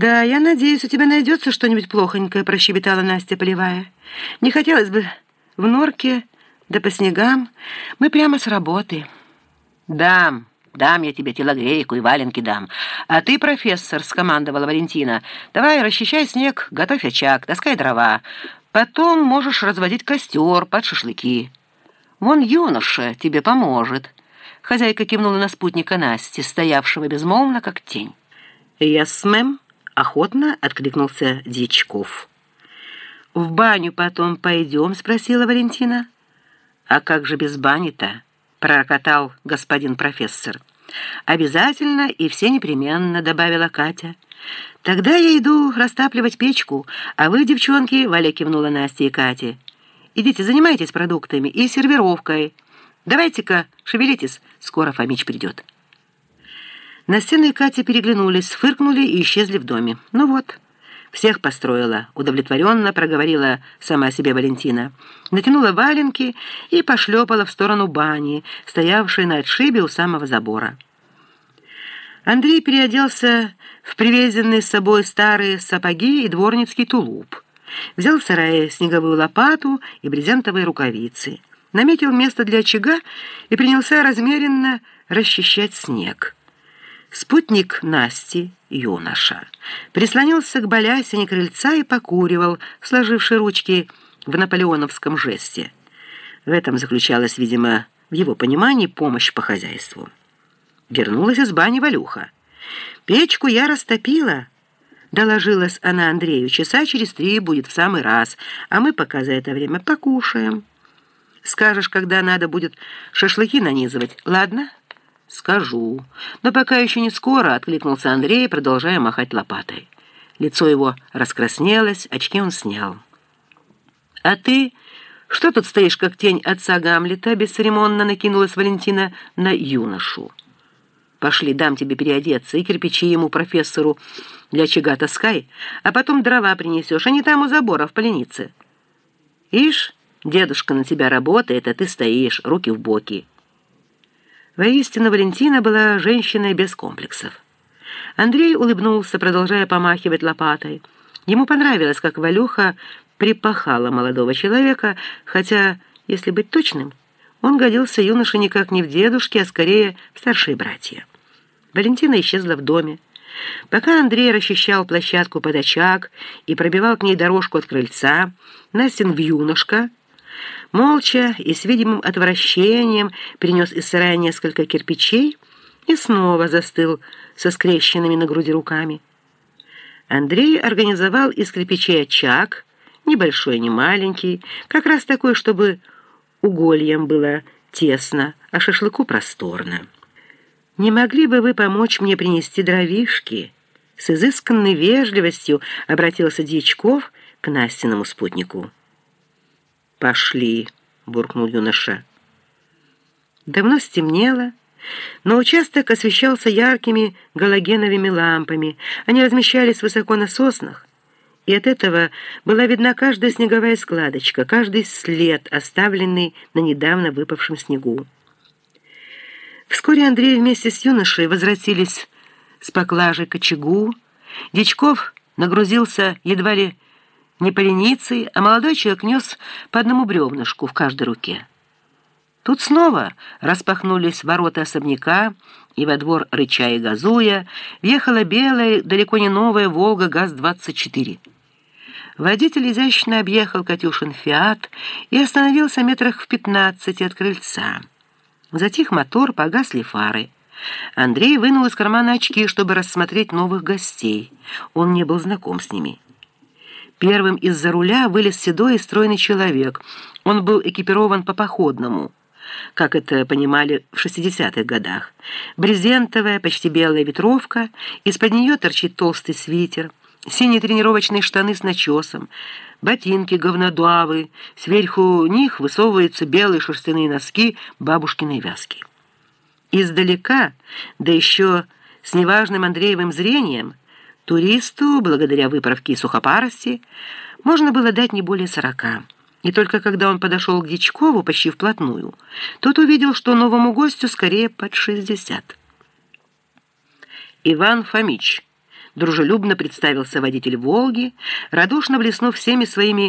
«Да, я надеюсь, у тебя найдется что-нибудь плохонькое», — прощебетала Настя Полевая. «Не хотелось бы в норке, да по снегам. Мы прямо с работы». «Дам, дам я тебе телогрейку и валенки дам. А ты, профессор, — скомандовала Валентина, — давай расчищай снег, готовь очаг, таскай дрова. Потом можешь разводить костер под шашлыки. Вон юноша тебе поможет». Хозяйка кивнула на спутника Насти, стоявшего безмолвно, как тень. «Яс, мэм», — охотно откликнулся Дьячков. «В баню потом пойдем?» — спросила Валентина. «А как же без бани-то?» — прокатал господин профессор. «Обязательно и все непременно», — добавила Катя. «Тогда я иду растапливать печку, а вы, девчонки, — Валя кивнула Насте и Кате, — идите занимайтесь продуктами и сервировкой. Давайте-ка, шевелитесь, скоро Фомич придет». Настена и Катя переглянулись, фыркнули и исчезли в доме. «Ну вот». Всех построила, удовлетворенно проговорила сама себе Валентина. Натянула валенки и пошлепала в сторону бани, стоявшей на отшибе у самого забора. Андрей переоделся в привезенные с собой старые сапоги и дворницкий тулуп. Взял в сарае снеговую лопату и брезентовые рукавицы. Наметил место для очага и принялся размеренно расчищать снег. Спутник Насти, юноша, прислонился к балясине крыльца и покуривал, сложивши ручки в наполеоновском жесте. В этом заключалась, видимо, в его понимании помощь по хозяйству. Вернулась из бани Валюха. «Печку я растопила», — доложилась она Андрею. «Часа через три будет в самый раз, а мы пока за это время покушаем. Скажешь, когда надо будет шашлыки нанизывать, ладно?» «Скажу. Но пока еще не скоро», — откликнулся Андрей, продолжая махать лопатой. Лицо его раскраснелось, очки он снял. «А ты что тут стоишь, как тень отца Гамлета?» — бесцеремонно накинулась Валентина на юношу. «Пошли, дам тебе переодеться, и кирпичи ему, профессору, для очага таскай, а потом дрова принесешь, не там у забора, в поленице. Ишь, дедушка на тебя работает, а ты стоишь, руки в боки». Воистину, Валентина была женщиной без комплексов. Андрей улыбнулся, продолжая помахивать лопатой. Ему понравилось, как Валюха припахала молодого человека, хотя, если быть точным, он годился юноше никак не в дедушке, а скорее в старшие братья. Валентина исчезла в доме. Пока Андрей расчищал площадку под очаг и пробивал к ней дорожку от крыльца, Настин в юношка — молча и с видимым отвращением принес из сарая несколько кирпичей и снова застыл со скрещенными на груди руками. Андрей организовал из кирпичей очаг, небольшой, не маленький, как раз такой, чтобы угольям было тесно, а шашлыку просторно. «Не могли бы вы помочь мне принести дровишки?» С изысканной вежливостью обратился Дьячков к Настиному спутнику. «Пошли», — буркнул юноша. Давно стемнело, но участок освещался яркими галогеновыми лампами. Они размещались высоко на соснах, и от этого была видна каждая снеговая складочка, каждый след, оставленный на недавно выпавшем снегу. Вскоре Андрей вместе с юношей возвратились с поклажей к очагу. Дичков нагрузился едва ли не поленицей, а молодой человек нес по одному бревнышку в каждой руке. Тут снова распахнулись ворота особняка, и во двор, рыча и газуя, въехала белая, далеко не новая «Волга ГАЗ-24». Водитель изящно объехал Катюшин «Фиат» и остановился метрах в пятнадцати от крыльца. Затих мотор, погасли фары. Андрей вынул из кармана очки, чтобы рассмотреть новых гостей. Он не был знаком с ними. Первым из-за руля вылез седой и стройный человек. Он был экипирован по-походному, как это понимали в 60-х годах. Брезентовая, почти белая ветровка, из-под нее торчит толстый свитер, синие тренировочные штаны с начесом, ботинки говнодуавы, сверху них высовываются белые шерстяные носки бабушкиной вязки. Издалека, да еще с неважным Андреевым зрением, Туристу, благодаря выправке и сухопарости, можно было дать не более сорока. И только когда он подошел к Дичкову почти вплотную, тот увидел, что новому гостю скорее под шестьдесят. «Иван Фомич», дружелюбно представился водитель «Волги», радушно блеснув всеми своими